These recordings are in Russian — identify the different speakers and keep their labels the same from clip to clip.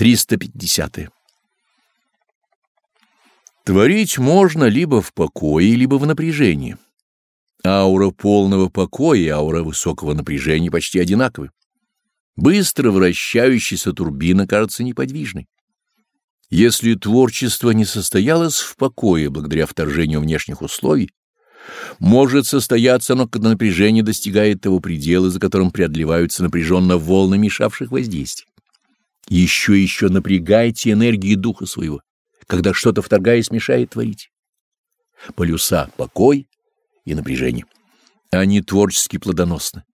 Speaker 1: 350. -е. Творить можно либо в покое, либо в напряжении. Аура полного покоя и аура высокого напряжения почти одинаковы. Быстро вращающаяся турбина кажется неподвижной. Если творчество не состоялось в покое благодаря вторжению внешних условий, может состояться оно, когда напряжение достигает того предела, за которым преодолеваются напряженно волны мешавших воздействий. Еще и еще напрягайте энергии духа своего, когда что-то вторгаясь мешает творить. Полюса — покой и напряжение. Они творчески плодоносны.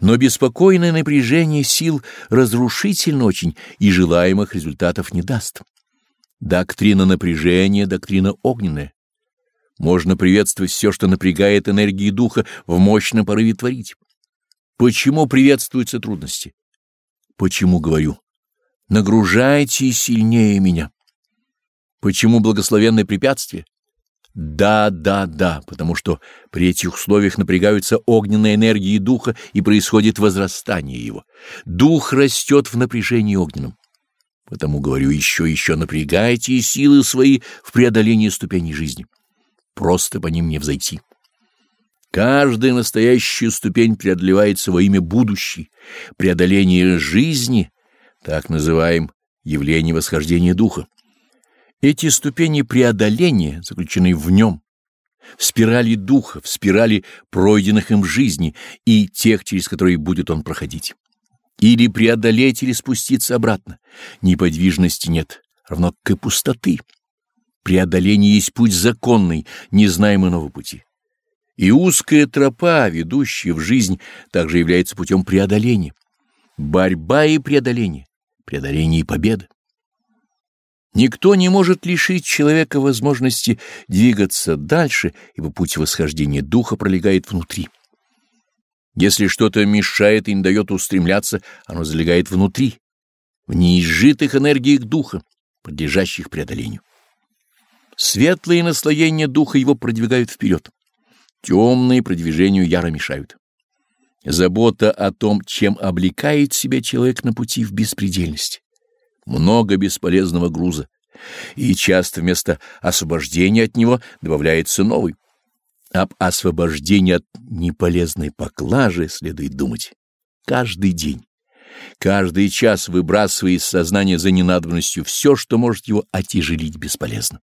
Speaker 1: Но беспокойное напряжение сил разрушительно очень и желаемых результатов не даст. Доктрина напряжения — доктрина огненная. Можно приветствовать все, что напрягает энергии духа в мощном порыве творить. Почему приветствуются трудности? Почему говорю? Нагружайте сильнее меня. Почему благословенные препятствия? Да, да, да, потому что при этих условиях напрягаются огненные энергии духа и происходит возрастание его. Дух растет в напряжении огненном. Потому говорю еще, еще напрягайте силы свои в преодолении ступеней жизни. Просто по ним не взойти. Каждая настоящая ступень преодолевается во имя будущей, преодоления жизни, так называем явление восхождения духа. Эти ступени преодоления заключены в нем, в спирали духа, в спирали пройденных им жизни и тех, через которые будет он проходить. Или преодолеть, или спуститься обратно. Неподвижности нет, равно как и пустоты. Преодоление есть путь законный, не знаем иного пути. И узкая тропа, ведущая в жизнь, также является путем преодоления. Борьба и преодоление, преодоление и победа. Никто не может лишить человека возможности двигаться дальше, ибо путь восхождения духа пролегает внутри. Если что-то мешает и не дает устремляться, оно залегает внутри, в неизжитых энергиях духа, подлежащих преодолению. Светлые наслоения духа его продвигают вперед, темные продвижению яро мешают. Забота о том, чем облекает себя человек на пути в беспредельность много бесполезного груза, и часто вместо освобождения от него добавляется новый. Об освобождении от неполезной поклажи следует думать каждый день, каждый час выбрасывая из сознания за ненадобностью все, что может его отяжелить бесполезно.